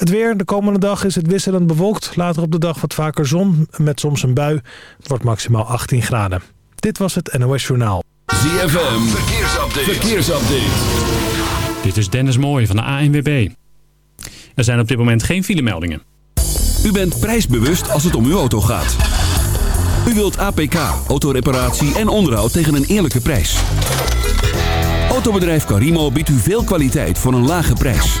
Het weer, de komende dag is het wisselend bewolkt. Later op de dag wat vaker zon, met soms een bui. Het wordt maximaal 18 graden. Dit was het NOS Journaal. ZFM, verkeersupdate. verkeersupdate. Dit is Dennis Mooij van de ANWB. Er zijn op dit moment geen filemeldingen. U bent prijsbewust als het om uw auto gaat. U wilt APK, autoreparatie en onderhoud tegen een eerlijke prijs. Autobedrijf Carimo biedt u veel kwaliteit voor een lage prijs.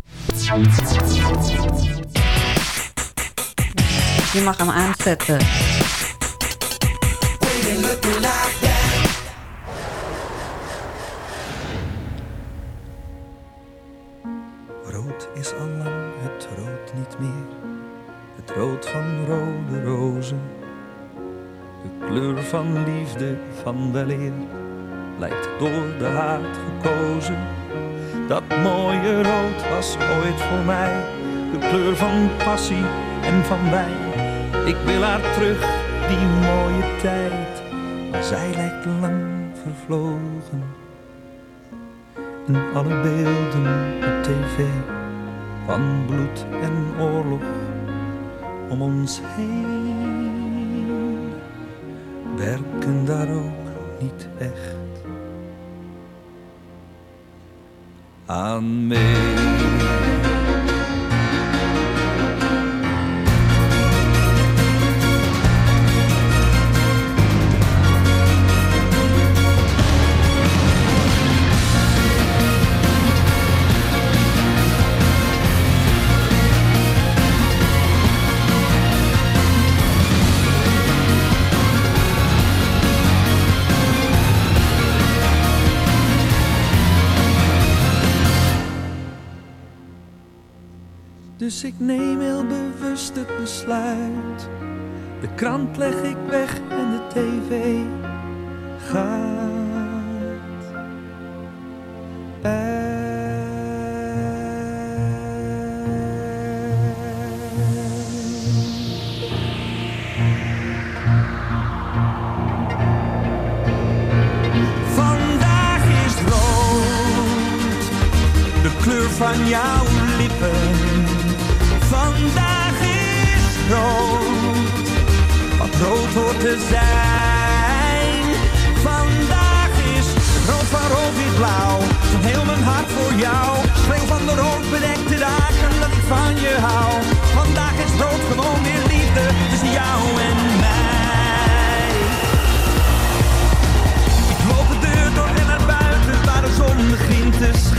Je mag hem aanzetten. Rood is al lang het rood niet meer. Het rood van rode rozen. De kleur van liefde, van weleer. Lijkt door de haat gekozen. Dat mooie rood was ooit voor mij. De kleur van passie en van wijn. Ik wil haar terug, die mooie tijd. Maar zij lijkt lang vervlogen. En alle beelden op tv van bloed en oorlog om ons heen werken daar ook niet echt aan mee. De krant leg ik weg en de tv gaat.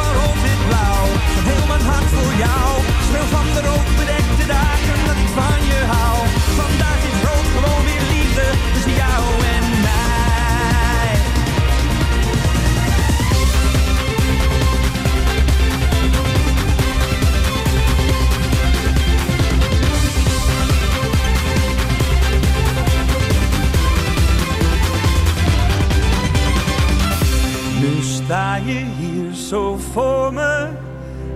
rood wit blauw, heel mijn hart voor jou. Speel van de rood zo voor me.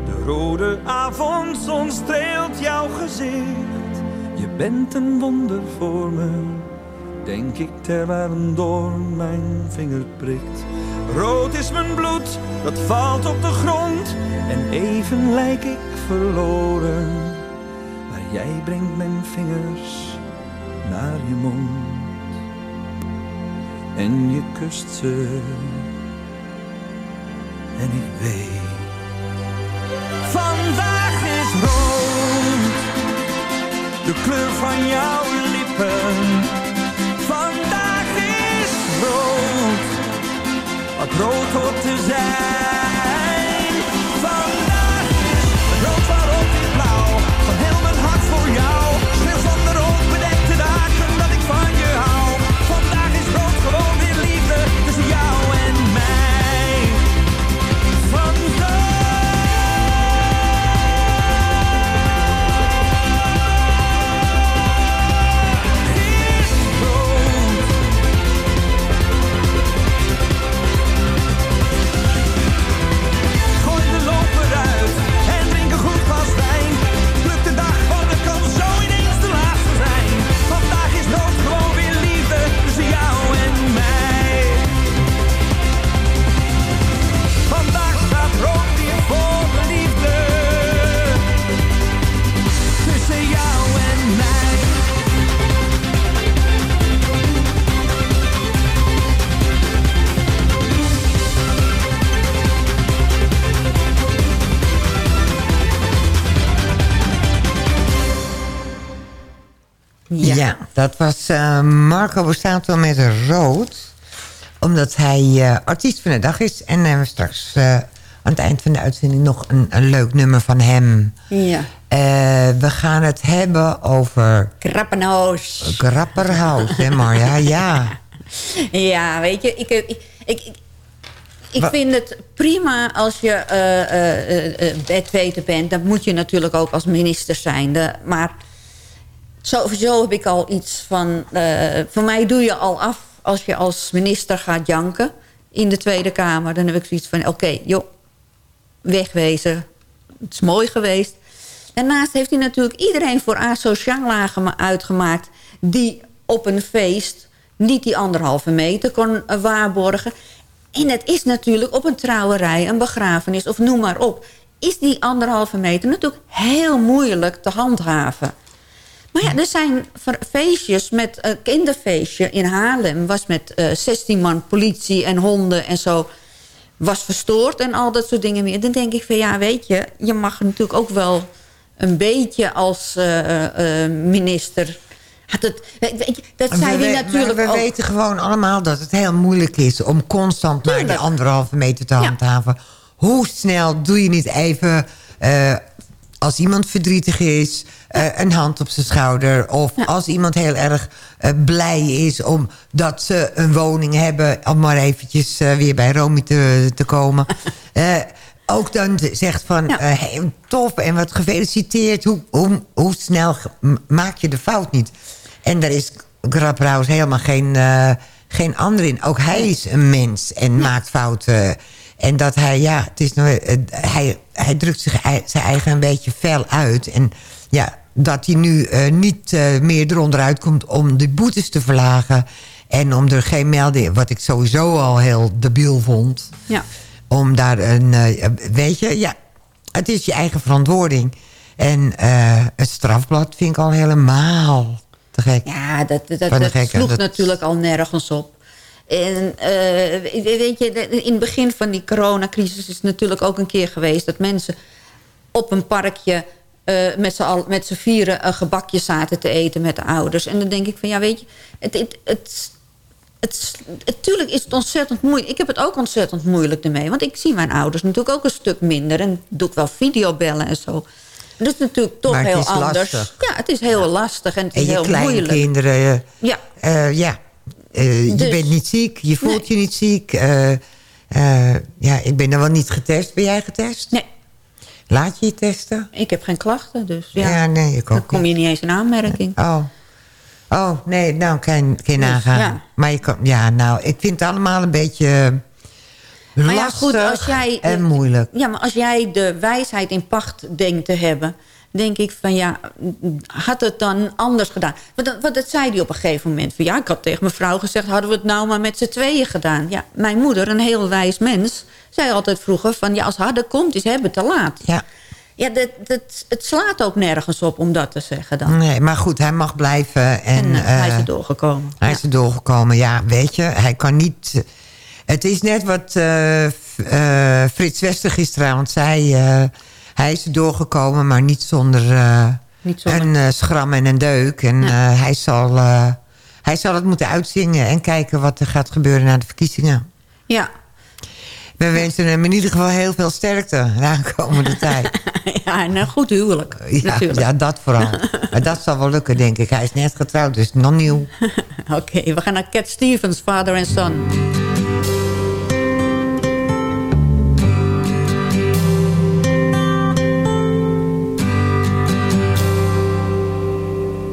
De rode avondzon streelt jouw gezicht. Je bent een wonder voor me. Denk ik terwijl een doorn mijn vinger prikt. Rood is mijn bloed, dat valt op de grond. En even lijk ik verloren. Maar jij brengt mijn vingers naar je mond. En je kust ze Vandaag is rood, de kleur van jouw lippen. Vandaag is rood, wat rood hoort te zijn. Dat was eh, Marco Borsato met Rood. Omdat hij eh, artiest van de dag is. En hebben we straks aan het eind van de uitzending nog een, een leuk nummer van hem. Ja. We gaan het hebben over Krappenhoos. Grapperhaus, hè Marja? Ja. Ja, weet je, ik, ik, ik, ik, ik Wa- vind het prima als je eh, bedweter bent. Dat moet je natuurlijk ook als minister zijn. De, maar sowieso heb ik al iets van... eh, voor mij doe je al af als je als minister gaat janken in de Tweede Kamer. Dan heb ik zoiets van, oké, joh, wegwezen. Het is mooi geweest. Daarnaast heeft hij natuurlijk iedereen voor asociaal uitgemaakt... die op een feest niet die anderhalve meter kon eh, waarborgen. En het is natuurlijk op een trouwerij, een begrafenis of noem maar op... is die anderhalve meter natuurlijk heel moeilijk te handhaven. Maar ja, er zijn feestjes met een kinderfeestje in Haarlem... was met eh 16 man politie en honden en zo was verstoord en al dat soort dingen meer. Dan denk ik van ja, weet je, je mag natuurlijk ook wel een beetje als eh, eh, minister... Had het, weet je, dat Maar zei we, hij natuurlijk we ook. weten gewoon allemaal dat het heel moeilijk is... om constant maar die anderhalve meter te Ja. handhaven. Hoe snel doe je niet even... eh, als iemand verdrietig is, eh, een hand op zijn schouder... of als iemand heel erg eh, blij is omdat ze een woning hebben... om maar eventjes eh, weer bij Romy te, te komen... Ook dan zegt van, Ja. hey, tof en wat gefeliciteerd. Hoe, hoe, hoe snel maak je de fout niet? En daar is Grapperhaus helemaal geen, geen ander in. Ook hij is een mens en maakt fouten. En dat hij, ja, het is nou, hij, hij drukt zich, zijn eigen een beetje fel uit. En ja, dat hij nu eh, niet eh, meer eronder uitkomt om de boetes te verlagen. En om er geen melding, wat ik sowieso al heel debiel vond. Ja. Om daar een, eh, weet je, ja, het is je eigen verantwoording. En het strafblad vind ik al helemaal te gek. Ja, dat, dat, dat, sloeg dat- natuurlijk al nergens op. En weet je, in het begin van die coronacrisis is het natuurlijk ook een keer geweest... dat mensen op een parkje eh, met z'n al- met vieren een gebakje zaten te eten met de ouders. En dan denk ik van, ja, weet je, het, het, het, het, het- tuurlijk is het ontzettend moeilijk. Ik heb het ook ontzettend moeilijk ermee. Want ik zie mijn ouders natuurlijk ook een stuk minder. En doe ik wel videobellen en zo. Dat is natuurlijk toch heel anders. lastig. Ja, het is heel lastig en het En is je heel moeilijk. kinderen, Ja, eh, ja, eh, je bent niet ziek, je voelt Nee. je niet ziek. eh, eh, ja, ik ben er wel niet getest. Ben jij getest? nee, Laat je je testen? ik heb geen klachten, dus ja. Ja, nee, ik dan kom je niet eens in aanmerking. Oh. Oh, nee, nou kan je, Dus, nagaan. ja. Maar je kan, ja, nou, ik vind het allemaal een beetje eh, Maar ja, lastig goed, als jij, en moeilijk. Ja, maar als jij de wijsheid in pacht denkt te hebben... denk ik van ja, had het dan anders gedaan? Want, dat- want dat zei hij op een gegeven moment. Van, ja, ik had tegen mijn vrouw gezegd... hadden we het nou maar met z'n tweeën gedaan. Ja, mijn moeder, een heel wijs mens... zei altijd vroeger van... ja, als harder komt, is hebben te laat. Ja, Ja, dat, dat, het slaat ook nergens op om dat te zeggen dan. nee, maar goed, hij mag blijven. En, En, eh, hij is eh, er doorgekomen. Hij Ja. is er doorgekomen, ja, weet je. Hij kan niet... Het is net wat eh, eh, Frits Wester gisteravond zei. Hij is doorgekomen, maar niet zonder, eh, Niet zonder- een eh, schram en een deuk. En eh, hij, zal, hij zal het moeten uitzingen en kijken wat er gaat gebeuren na de verkiezingen. Ja. We wensen hem in ieder geval heel veel sterkte de aankomende tijd. ja, en een goed huwelijk. Ja, natuurlijk. ja, dat vooral. Maar dat zal wel lukken, denk ik. Hij is net getrouwd, dus nog nieuw. Oké, we gaan naar Cat Stevens, Father and Son.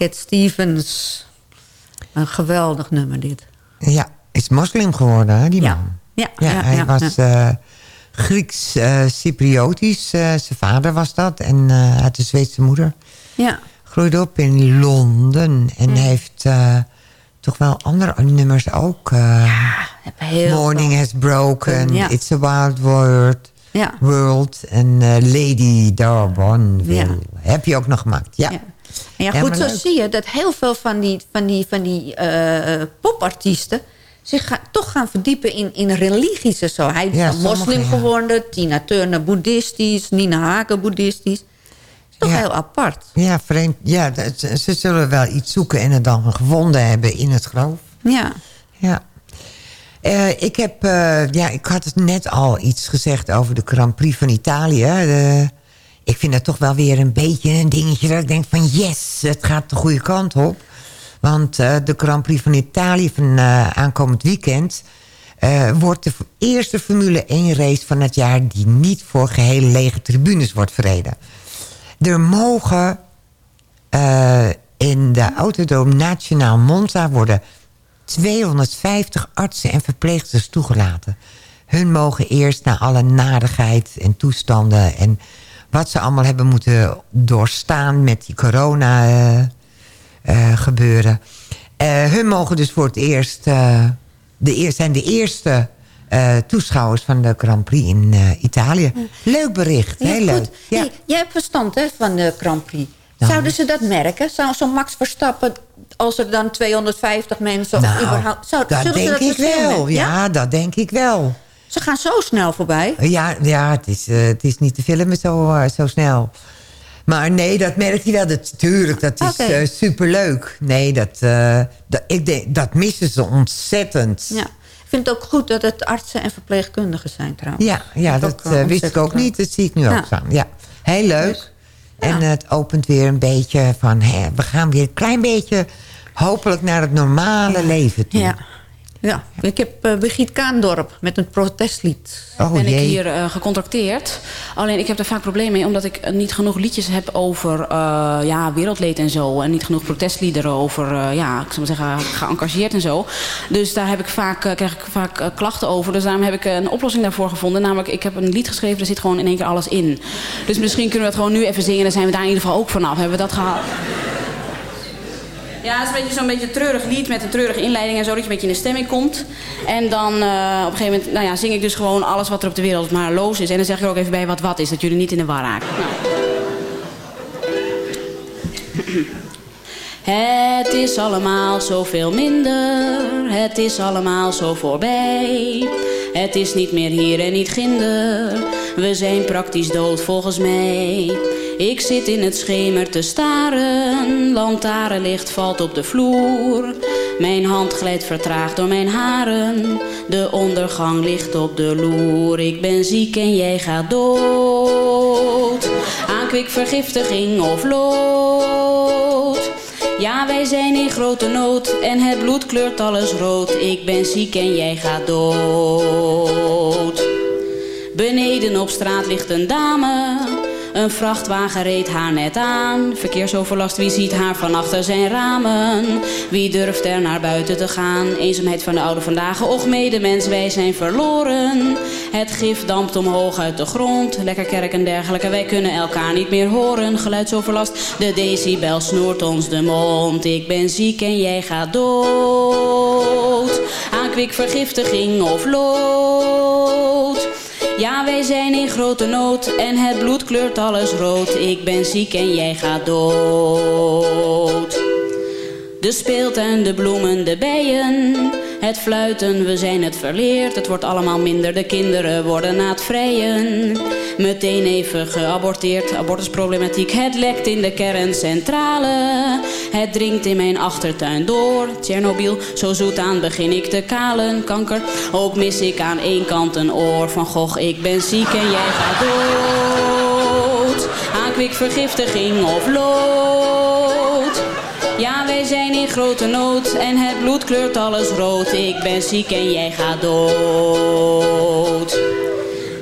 Cat Stevens. Een geweldig nummer dit. Ja, is moslim geworden, hè, die man. Ja, Ja, ja, hij ja, was eh, Grieks-Cypriotisch. eh, zijn vader was dat. En eh had een Zweedse moeder. Ja. Groeide op in Londen. En heeft eh, toch wel andere nummers ook. eh, heel Morning Has Broken. It's a Wild World. Ja. World. En eh, Lady. Ja. Heb je ook nog gemaakt. Ja. Ja. En ja, goed, zo leuk. zie je dat heel veel van die, van die, van die eh, popartiesten... zich ga- toch gaan verdiepen in, in religies en zo. Hij is moslim geworden, Tina Turner boeddhistisch... Nina Hagen boeddhistisch. Toch heel apart. Ja, vreemd. Ja, dat- ze zullen wel iets zoeken en het dan gevonden hebben in het geloof. Ja. Ja. Eh, ik, heb, eh, ja, ik had het net al iets gezegd over de Grand Prix van Italië. Ik vind dat toch wel weer een beetje een dingetje dat ik denk van yes, het gaat de goede kant op. Want eh, de Grand Prix van Italië van aankomend weekend... wordt de eerste Formule 1 race van het jaar... die niet voor gehele lege tribunes wordt verreden. Er mogen in de Autodroom Nationaal Monza worden 250 artsen en verpleegsters toegelaten. Hun mogen eerst naar alle nadigheid en toestanden... en wat ze allemaal hebben moeten doorstaan met die corona eh, eh, gebeuren. Eh, hun mogen dus voor het eerst... de eer, zijn de eerste toeschouwers van de Grand Prix in Italië. Leuk bericht, Ja, heel leuk. Hey, jij hebt verstand hè, van de Grand Prix. Nou. Zouden ze dat merken? Zou zo'n Max Verstappen, als er dan 250 mensen... of Nou, überhaupt, zou, dat zullen ze denk dat ik wel. Ja, dat denk ik wel. Ze gaan zo snel voorbij. Ja, ja het, is, eh, het is niet te filmen zo, eh, zo snel. Maar nee, dat merkt hij wel. Dat, tuurlijk, dat is eh, superleuk. Nee, dat, dat, ik denk, dat missen ze ontzettend. Ja. Ik vind het ook goed dat het artsen en verpleegkundigen zijn trouwens. Ja, ja dat wist ik ook niet. Dat zie ik nu Ja. ook staan. Ja, heel leuk. En het opent weer een beetje van... Hè, we gaan weer een klein beetje hopelijk naar het normale leven toe. Ja. Ja. Ik heb eh Brigitte Kaandorp met een protestlied. Oh ben ik hier eh, gecontracteerd. Alleen ik heb er vaak problemen mee, omdat ik eh, niet genoeg liedjes heb over eh, ja, wereldleed en zo. En niet genoeg protestliederen over, eh, ja, ik zou maar zeggen, geëngageerd en zo. Dus daar heb ik vaak, krijg ik vaak klachten over. Dus daarom heb ik een oplossing daarvoor gevonden. Namelijk, ik heb een lied geschreven, er zit gewoon in één keer alles in. Dus misschien kunnen we dat gewoon nu even zingen. Dan zijn we daar in ieder geval ook vanaf. Hebben we dat gehaald? Ja, het is een beetje zo'n beetje een treurig lied met een treurige inleiding en zo, dat je een beetje in de stemming komt. En dan eh, op een gegeven moment nou ja, zing ik dus gewoon alles wat er op de wereld maar los is. En dan zeg ik er ook even bij wat wat is, dat jullie niet in de war raken. Nou. Het is allemaal zoveel minder, het is allemaal zo voorbij. Het is niet meer hier en niet ginder, we zijn praktisch dood volgens mij. Ik zit in het schemer te staren, lantaarnlicht valt op de vloer. Mijn hand glijdt vertraagd door mijn haren, de ondergang ligt op de loer. Ik ben ziek en jij gaat dood, aan kwikvergiftiging of lood. Ja, wij zijn in grote nood en het bloed kleurt alles rood. Ik ben ziek en jij gaat dood. Beneden op straat ligt een dame, Een vrachtwagen reed haar net aan. Verkeersoverlast, wie ziet haar van achter zijn ramen? Wie durft er naar buiten te gaan? Eenzaamheid van de oude vandaag. Och medemens, wij zijn verloren. Het gif dampt omhoog uit de grond. Lekker kerk en dergelijke, wij kunnen elkaar niet meer horen. Geluidsoverlast, de decibel snoert ons de mond. Ik ben ziek en jij gaat dood. Aan kwikvergiftiging of lood. Ja, wij zijn in grote nood en het bloed kleurt alles rood. Ik ben ziek en jij gaat dood. De speeltuin, de bloemen, de bijen. Het fluiten, we zijn het verleerd. Het wordt allemaal minder, de kinderen worden na het vrijen. Meteen even geaborteerd, abortusproblematiek. Het lekt in de kerncentrale. Het dringt in mijn achtertuin door. Tsjernobyl, zo zoet aan begin ik te kalen. Kanker, ook mis ik aan één kant een oor. Van Gogh, ik ben ziek en jij gaat dood. Aan kwikvergiftiging of lood. Ja, wij zijn in grote nood en het bloed kleurt alles rood. Ik ben ziek en jij gaat dood.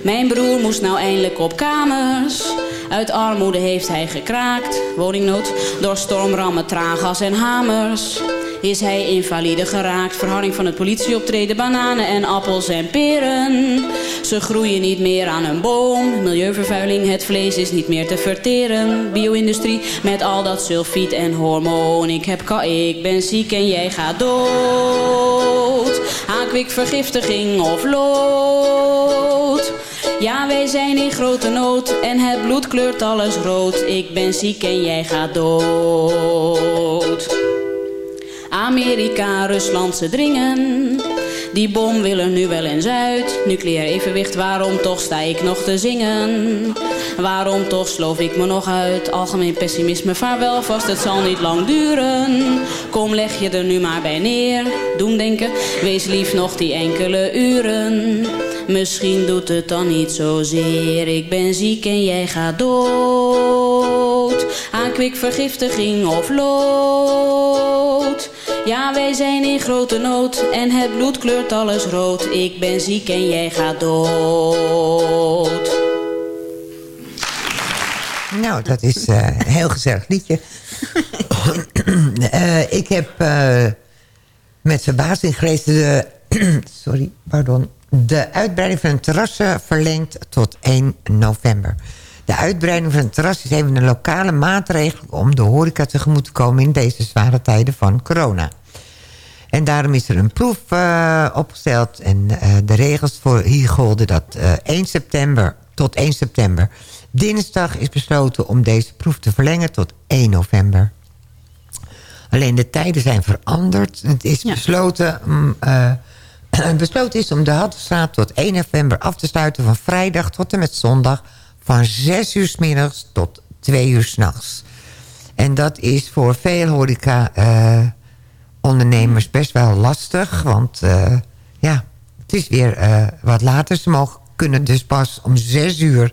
Mijn broer moest nou eindelijk op kamers. Uit armoede heeft hij gekraakt. Woningnood door stormrammen, traangas en hamers. Is hij invalide geraakt. Verharding van het politieoptreden. Bananen en appels en peren. Ze groeien niet meer aan een boom. Milieuvervuiling, het vlees is niet meer te verteren. Bio-industrie met al dat sulfiet en hormoon. Ik, heb ik ben ziek en jij gaat dood. Aan kwikvergiftiging of lood. Ja, wij zijn in grote nood en het bloed kleurt alles rood. Ik ben ziek en jij gaat dood. Amerika, Rusland, ze dringen. Die bom wil er nu wel eens uit. Nucleair evenwicht, waarom toch sta ik nog te zingen? Waarom toch sloof ik me nog uit? Algemeen pessimisme, vaarwel vast, het zal niet lang duren. Kom, leg je er nu maar bij neer. Doen denken, wees lief nog die enkele uren. Misschien doet het dan niet zozeer. Ik ben ziek en jij gaat dood. Aan kwikvergiftiging of lood. Ja, wij zijn in grote nood en het bloed kleurt alles rood. Ik ben ziek en jij gaat dood. Nou, dat is eh, heel gezellig liedje. Eh, ik heb eh, met verbazing gelezen... Sorry, pardon. De uitbreiding van het terrassen verlengd tot 1 november. De uitbreiding van het terras is even een lokale maatregel... om de horeca tegemoet te komen in deze zware tijden van corona. En daarom is er een proef eh, opgesteld. En eh, de regels voor hier golden dat eh 1 september tot 1 september. Dinsdag is besloten om deze proef te verlengen tot 1 november. Alleen de tijden zijn veranderd. Het is besloten, eh, besloten is om de Haddenstraat tot 1 november af te sluiten... van vrijdag tot en met zondag van 6 uur s middags tot 2 uur s'nachts. En dat is voor veel horeca... eh, best wel lastig. Want eh, ja, het is weer eh, wat later. Ze mogen, kunnen dus pas om zes uur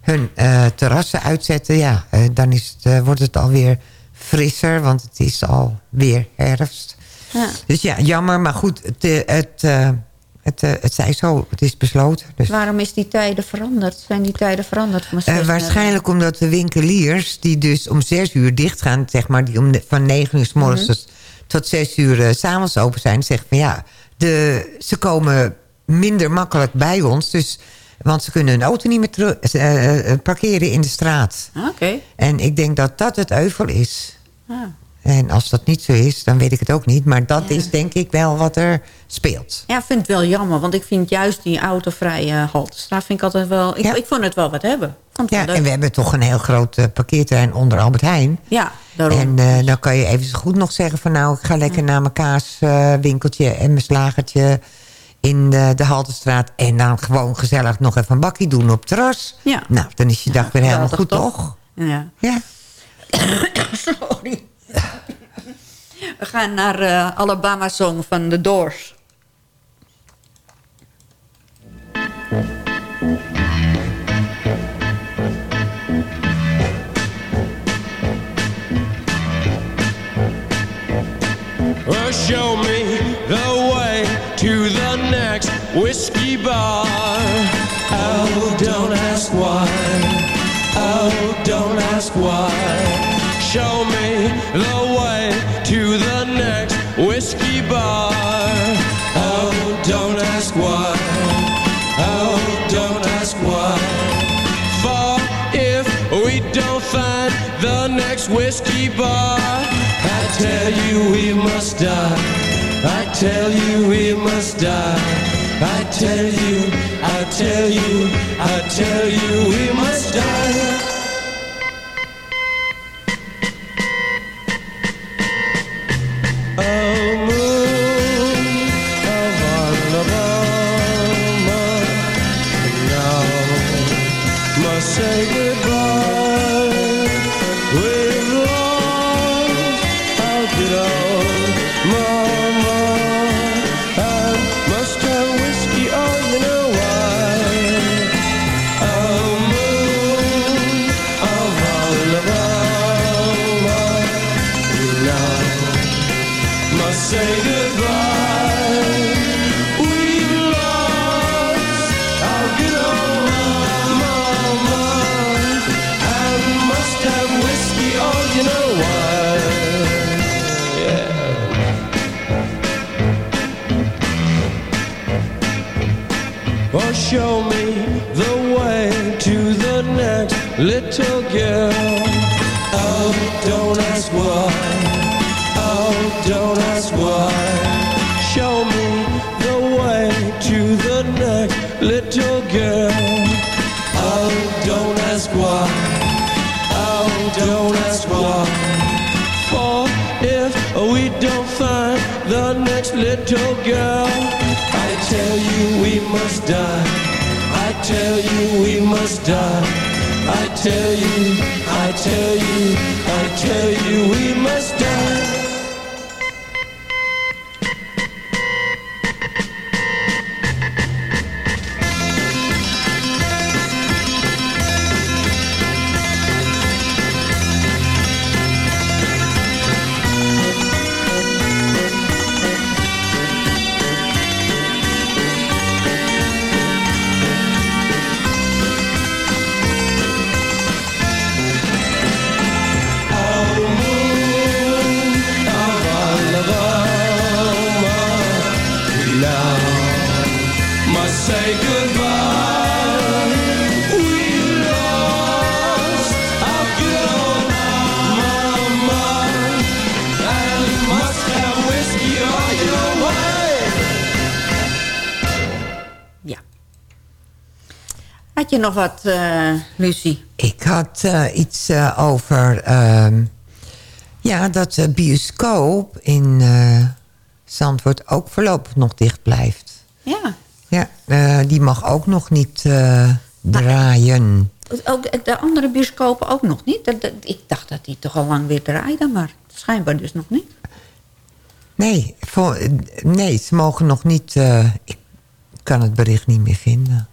hun terrassen uitzetten. Ja, dan is het, wordt het alweer frisser, want het is alweer herfst. Ja. Dus ja, jammer. Maar goed, het, eh, het, eh, het, eh, het zij zo. Het is besloten. Dus. Waarom is die tijden veranderd? Zijn die tijden veranderd? Zes waarschijnlijk omdat de winkeliers die dus om zes uur dicht gaan... Zeg maar, die om van negen uur s morgens Mhm. tot, tot zes uur s s'avonds open zijn... zeggen van ja, de, ze komen minder makkelijk bij ons. Dus, want ze kunnen hun auto niet meer parkeren in de straat. naar- Oké. En ik denk dat dat het euvel is. Ah. En als dat niet zo is, dan weet ik het ook niet. Maar dat is denk ik wel wat er speelt. Ja, ik vind het wel jammer, want ik vind juist die autovrije haltestraat vind ik altijd wel... Ik, ik vond het wel wat hebben. Ja, en we hebben toch een heel groot eh, parkeerterrein onder Albert Heijn. Ja, daarom. En eh, dan kan je even zo goed nog zeggen van nou, ik ga lekker naar mijn kaaswinkeltje en mijn slagertje in de, de Haltestraat. En dan gewoon gezellig nog even een bakkie doen op het terras. Ja. Nou, dan is je dag weer helemaal goed, toch? toch? Ja. Ja. Sorry. We gaan naar eh, Alabama Song van The Doors. Well, show me the way to the next whiskey bar. Oh, don't ask why. Oh, don't ask why. Show me the way to the next whiskey bar. Oh, don't ask why. Oh, don't ask why. For if we don't find the next whiskey bar, I tell you we must die. I tell you we must die. I tell you, I tell you, I tell you we must die. Die. I tell you we must die. I tell you, I tell you, I tell you we nog wat, eh Lucie? Ik had eh, iets eh, over... ehm, ja, dat de bioscoop in Zandvoort ook voorlopig nog dicht blijft. Ja. Ja, die mag ook nog niet draaien. Ook de andere bioscopen ook nog niet. Dat, dat- ik dacht dat die toch al lang weer draaiden, maar schijnbaar dus nog niet. Nee, voor, nee, ze mogen nog niet... ik kan het bericht niet meer vinden.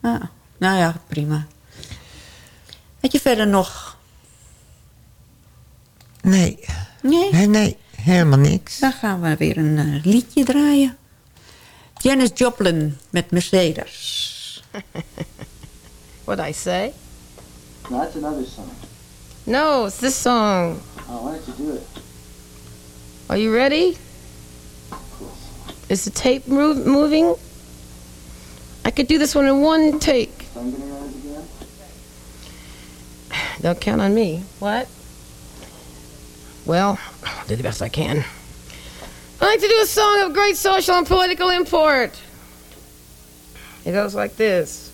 Ah, nou ja, prima. Had je verder nog... Nee. Nee? Nee, nee helemaal niks. Dan gaan we weer een eh, liedje draaien. Janis Joplin met Mercedes. What I say? No, that's another song. No, it's this song. Oh, why don't you do it? Are you ready? Is the tape move, moving? I could do this one in one take. Don't count on me. What? Well, I'll do the best I can. I like to do a song of great social and political import. It goes like this.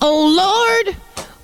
Oh Lord,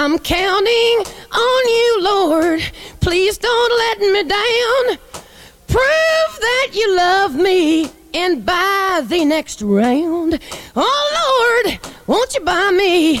I'm counting on you, Lord. Please don't let me down. Prove that you love me and buy the next round. Oh Lord, won't you buy me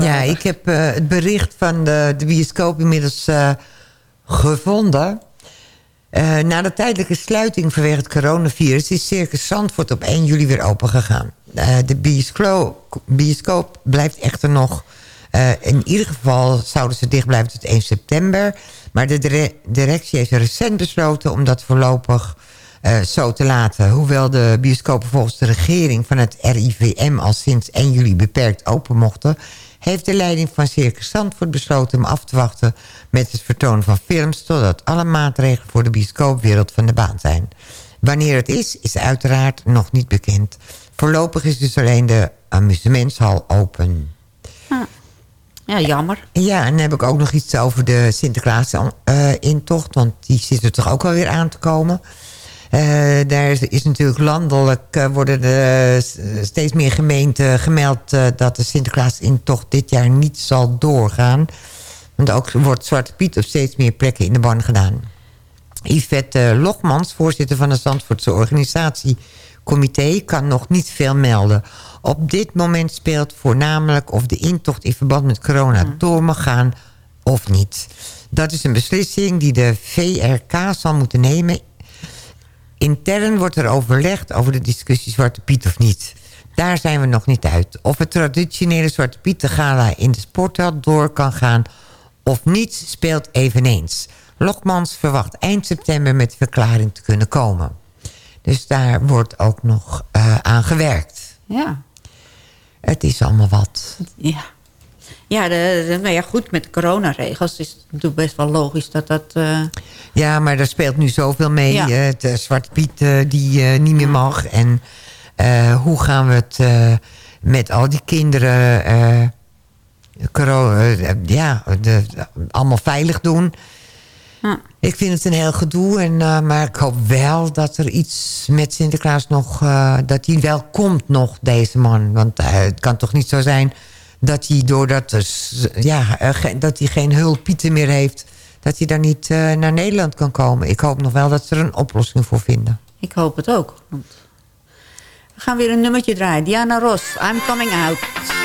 Ja, ik heb eh, het bericht van de, bioscoop inmiddels eh, gevonden. Eh, na de tijdelijke sluiting vanwege het coronavirus... is Circus Zandvoort op 1 juli weer open gegaan. De bioscoop, blijft echter nog... in ieder geval zouden ze dicht blijven tot 1 september. Maar de dire- directie heeft recent besloten om dat voorlopig zo te laten. Hoewel de bioscopen volgens de regering van het RIVM... al sinds 1 juli beperkt open mochten... heeft de leiding van Circus Zandvoort besloten om af te wachten... met het vertonen van films... totdat alle maatregelen voor de bioscoopwereld van de baan zijn. Wanneer het is, is uiteraard nog niet bekend. Voorlopig is dus alleen de amusementshal open. Ja, jammer. Ja, en dan heb ik ook nog iets over de Sinterklaas-intocht... want die zit er toch ook wel weer aan te komen... Eh, daar is, is natuurlijk landelijk eh, worden er s- steeds meer gemeenten gemeld eh, dat de Sinterklaas-intocht dit jaar niet zal doorgaan. Want ook wordt Zwarte Piet op steeds meer plekken in de ban gedaan. Yvette eh, Logmans, voorzitter van de Zandvoortse organisatiecomité, kan nog niet veel melden. Op dit moment speelt voornamelijk of de intocht in verband met corona door mag gaan of niet. Dat is een beslissing die de VRK zal moeten nemen Intern wordt er overlegd over de discussie Zwarte Piet of niet. Daar zijn we nog niet uit. Of het traditionele Zwarte Piet gala in de sporthal door kan gaan of niet speelt eveneens. Lokmans verwacht eind september met de verklaring te kunnen komen. Dus daar wordt ook nog eh, aan gewerkt. Ja. Het is allemaal wat. Ja. Ja, de, de- nou ja, goed, met coronaregels is het natuurlijk best wel logisch dat dat... eh, Ja, maar daar speelt nu zoveel mee. Ja. Eh, de Zwarte Piet eh, die eh, niet meer mag. En eh, hoe gaan we het eh, met al die kinderen... eh, coro- eh, ja, de, allemaal veilig doen. Ik vind het een heel gedoe. En, eh, maar ik hoop wel dat er iets met Sinterklaas nog... eh, dat hij wel komt nog, deze man. Want eh, het kan toch niet zo zijn dat hij doordat ja, dat hij geen hulpieten meer heeft... dat hij dan niet eh, naar Nederland kan komen. Ik hoop nog wel dat ze er een oplossing voor vinden. ik hoop het ook. We gaan weer een nummertje draaien. Diana Ross, I'm Coming Out.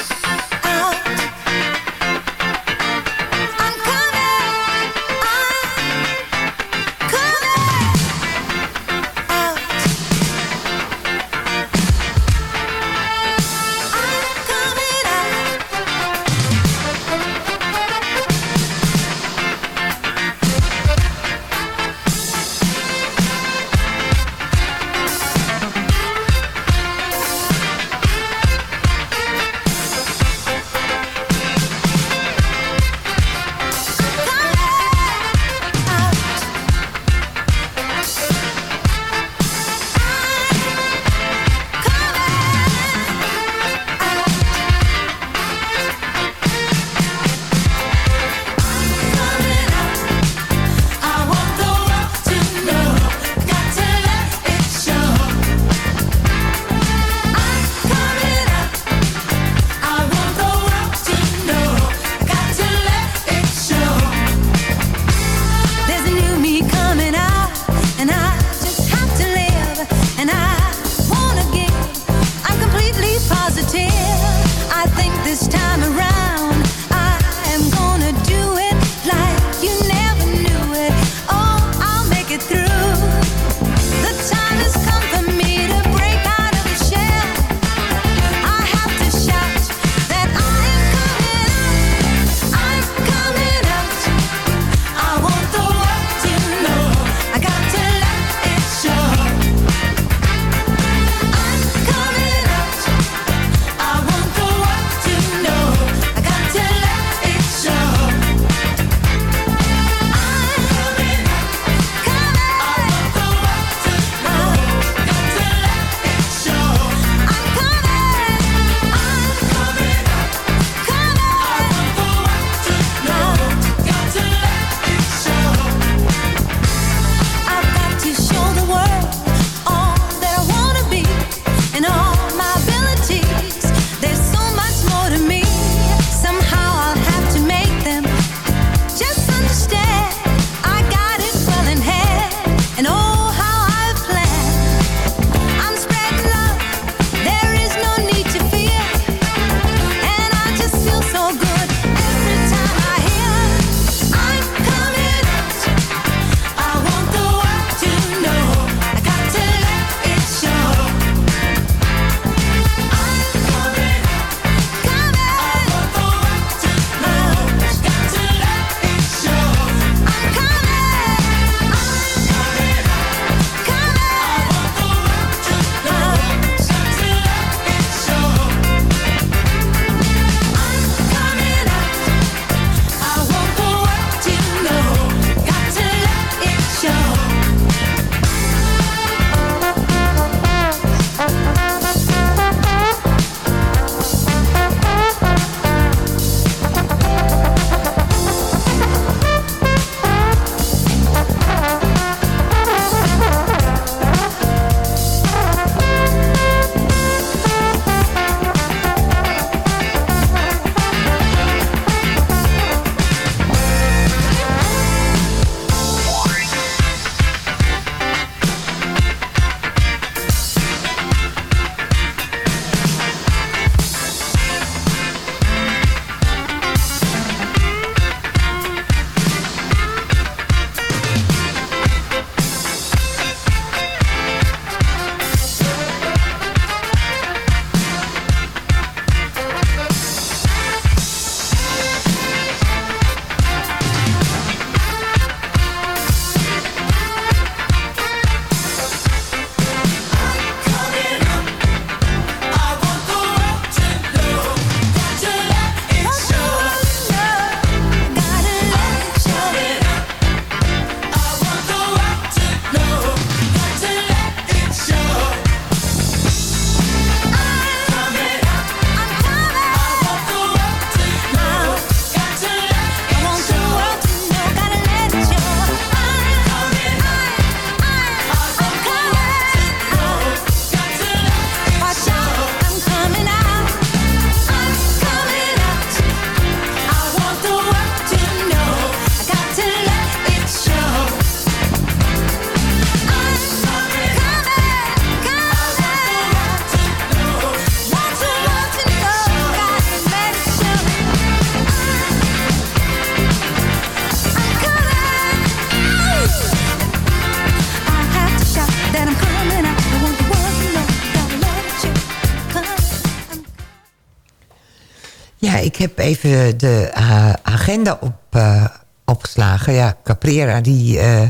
Even de eh, agenda op, eh, opgeslagen. Ja, Caprera die eh,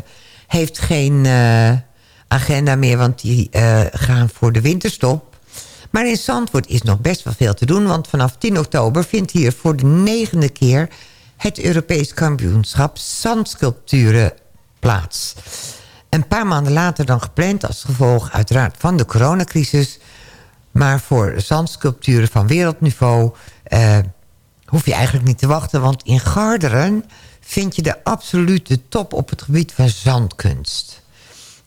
heeft geen agenda meer... want die gaan voor de winterstop. Maar in Zandvoort is nog best wel veel te doen... want vanaf 10 oktober vindt hier voor de negende keer... het Europees kampioenschap zandsculpturen plaats. Een paar maanden later dan gepland... als gevolg uiteraard van de coronacrisis... maar voor zandsculpturen van wereldniveau... eh, hoef je eigenlijk niet te wachten... want in Garderen vind je de absolute top op het gebied van zandkunst.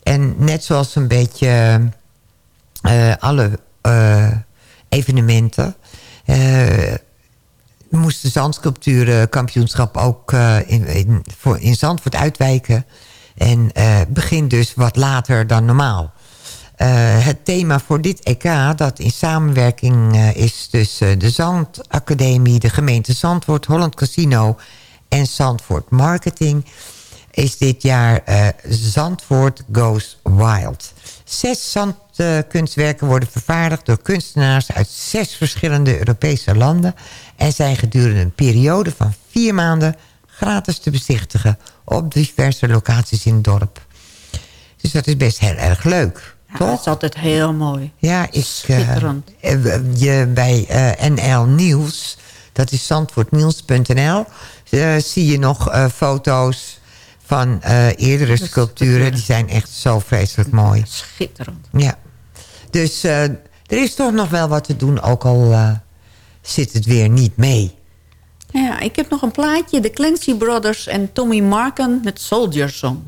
En net zoals een beetje eh, alle eh, evenementen... eh, moest de zandsculpturenkampioenschap ook in, in, voor, in Zandvoort uitwijken. En begint dus wat later dan normaal. Eh, het thema voor dit EK, dat in samenwerking eh, is tussen de Zandacademie, de gemeente Zandvoort, Holland Casino en Zandvoort Marketing, is dit jaar eh, Zandvoort Goes Wild. Zes zandkunstwerken worden vervaardigd door kunstenaars uit zes verschillende Europese landen en zijn gedurende een periode van vier maanden gratis te bezichtigen op diverse locaties in het dorp. Dus dat is best heel erg leuk. Ja, toch? dat is altijd heel mooi. Ja, ik, eh, Schitterend. eh, je, bij eh, NL Nieuws, dat is zandvoortnieuws.nl... zie je nog foto's van eerdere sculpturen. Die zijn echt zo vreselijk mooi. Schitterend. Ja. Dus er is toch nog wel wat te doen, ook al zit het weer niet mee. Ja, ik heb nog een plaatje. De Clancy Brothers en Tommy Marken met Soldier Song.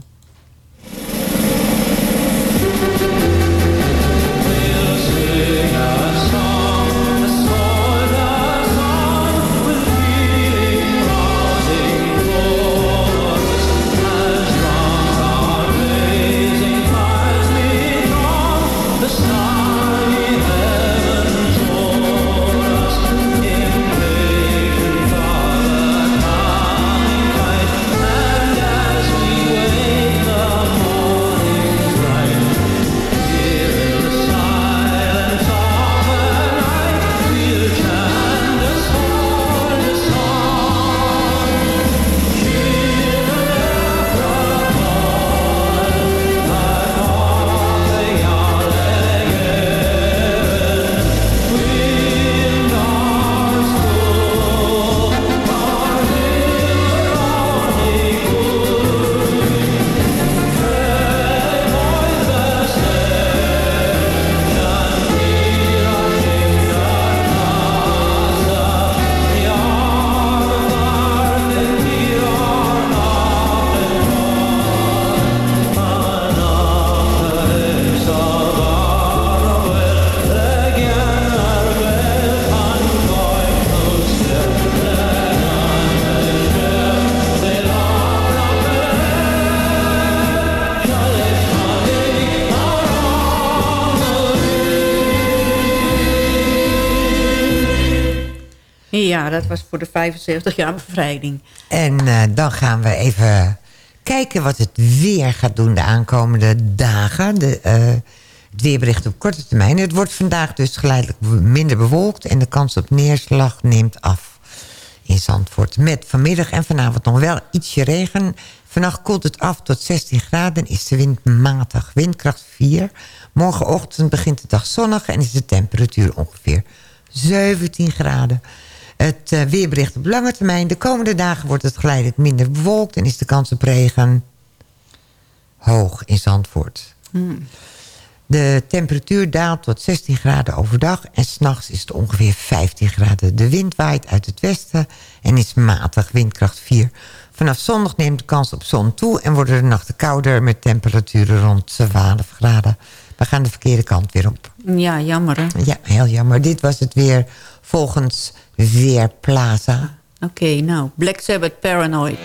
Ja, dat was voor de 75 jaar bevrijding. En eh, dan gaan we even kijken wat het weer gaat doen de aankomende dagen. De, eh, het weerbericht op korte termijn. Het wordt vandaag dus geleidelijk minder bewolkt... en de kans op neerslag neemt af in Zandvoort. Met vanmiddag en vanavond nog wel ietsje regen. Vannacht koelt het af tot 16 graden en is de wind matig. Windkracht 4. Morgenochtend begint de dag zonnig en is de temperatuur ongeveer 17 graden. Het eh, weerbericht op lange termijn. De komende dagen wordt het geleidelijk minder bewolkt... en is de kans op regen hoog in Zandvoort. Hmm. De temperatuur daalt tot 16 graden overdag... en s'nachts is het ongeveer 15 graden. De wind waait uit het westen en is matig, windkracht 4. Vanaf zondag neemt de kans op zon toe... en worden de nachten kouder met temperaturen rond 12 graden. We gaan de verkeerde kant weer op. Ja, jammer hè? Ja, heel jammer. Dit was het weer volgens Weerplaza. Oké, nou, Black Sabbath Paranoid.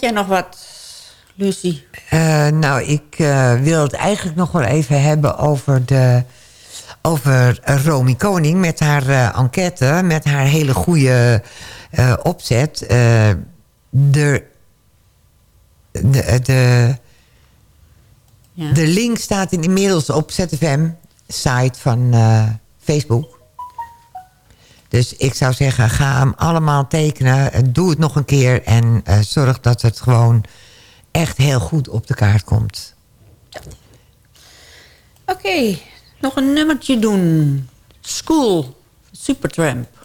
Had jij nog wat, Lucie? Eh, nou, ik eh, wil het eigenlijk nog wel even hebben over, de, over Romy Koning... met haar eh, enquête, met haar hele goede opzet. De, de, de, Ja. de link staat in- inmiddels op ZFM-site van Facebook. Dus ik zou zeggen, ga hem allemaal tekenen. Doe het nog een keer en eh, zorg dat het gewoon echt heel goed op de kaart komt. Oké, nog een nummertje doen. School, Supertramp.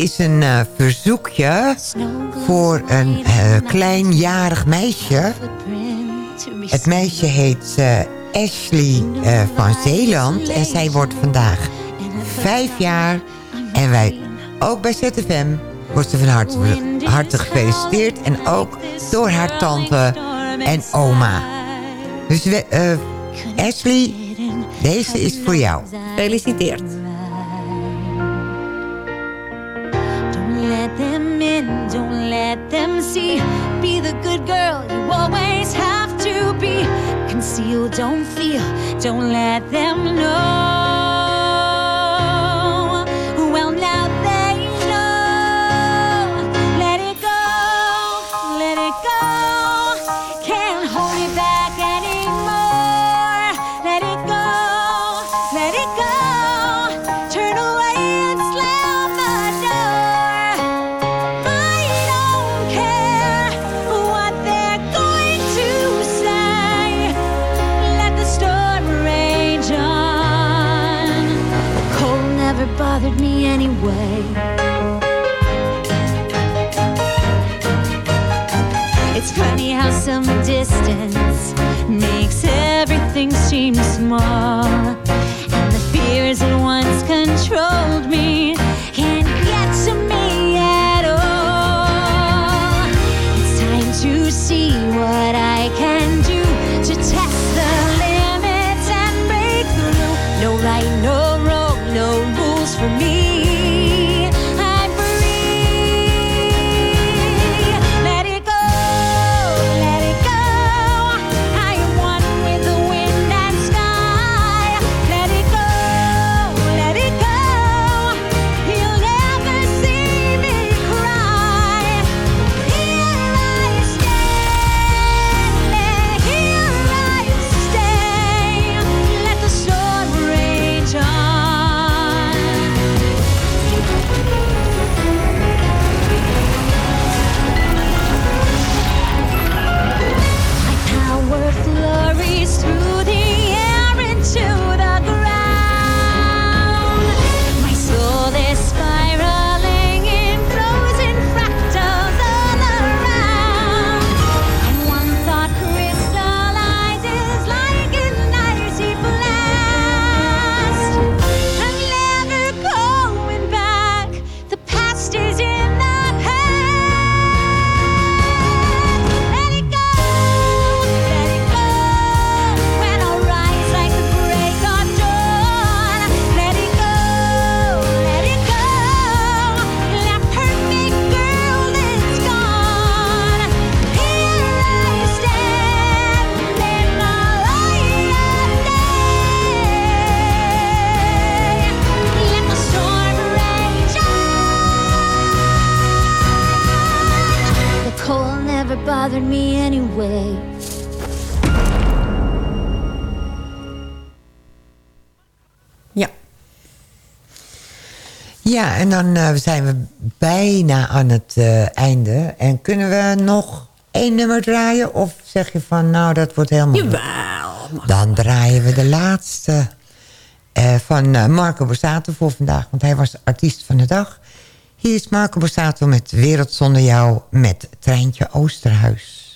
Is een eh, verzoekje voor een eh, kleinjarig meisje. Het meisje heet eh, Ashley van Zeeland. En zij wordt vandaag vijf jaar. En wij, ook bij ZFM, wordt ze van harte, harte gefeliciteerd. En ook door haar tante en oma. Dus we, Ashley, deze is voor jou. Gefeliciteerd. Let them see. Be the good girl you always have to be. Conceal, don't feel, don't let them know. Things seem small. Ja, en dan eh, zijn we bijna aan het eh, einde. En kunnen we nog één nummer draaien? Of zeg je van, nou, dat wordt helemaal... Jawel. Dan draaien we de laatste eh, van Marco Borsato voor vandaag. Want hij was artiest van de dag. Hier is Marco Borsato met Wereld Zonder Jou met Treintje Oosterhuis.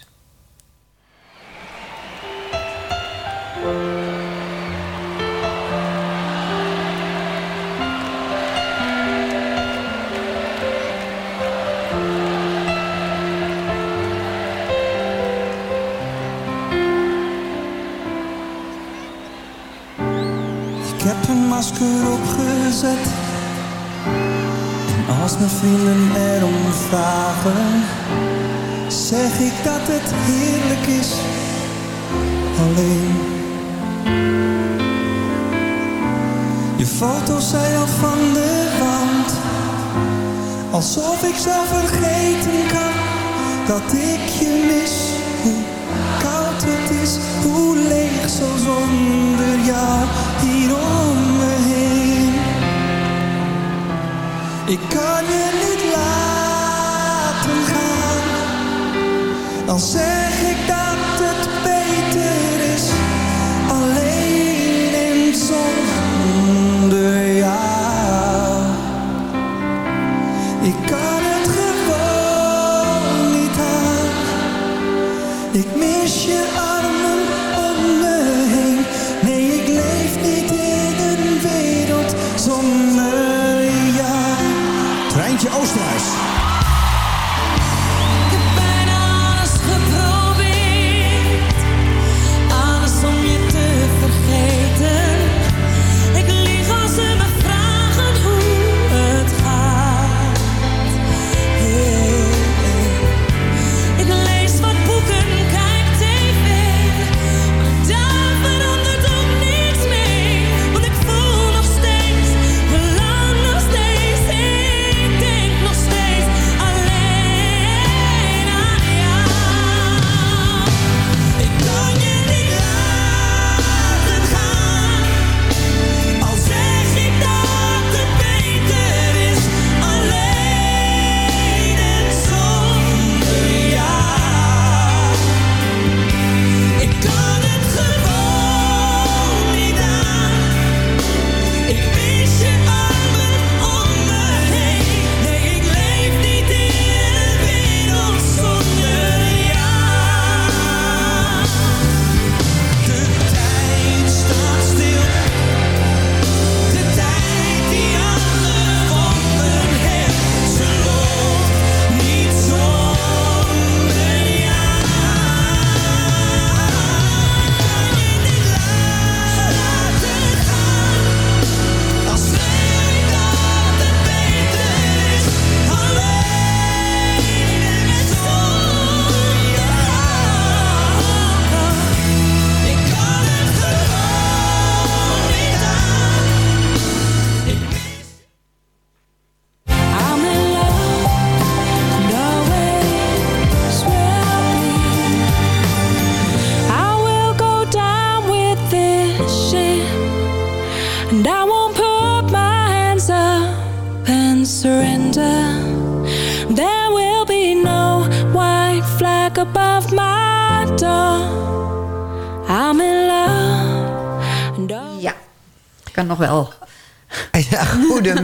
Heb een masker opgezet. En als mijn vrienden erom vragen, zeg ik dat het heerlijk is. Alleen. Je foto's zijn al van de wand. Alsof ik zelf vergeten kan dat ik je mis. Hoe koud het is, hoe leeg zo zonder jou hier om me heen. Ik kan je niet laten gaan. Dan zeg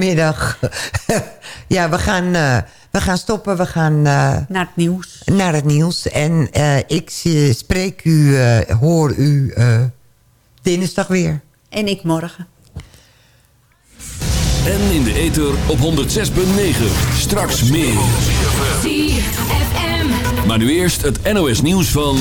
goedemiddag. ja, we gaan, eh, we gaan stoppen. We gaan... eh, Naar het nieuws. Naar het nieuws. En eh, ik zie- spreek u, hoor u eh, dinsdag weer. En ik morgen. En in de ether op 106.9. Straks meer. Maar nu eerst het NOS nieuws van...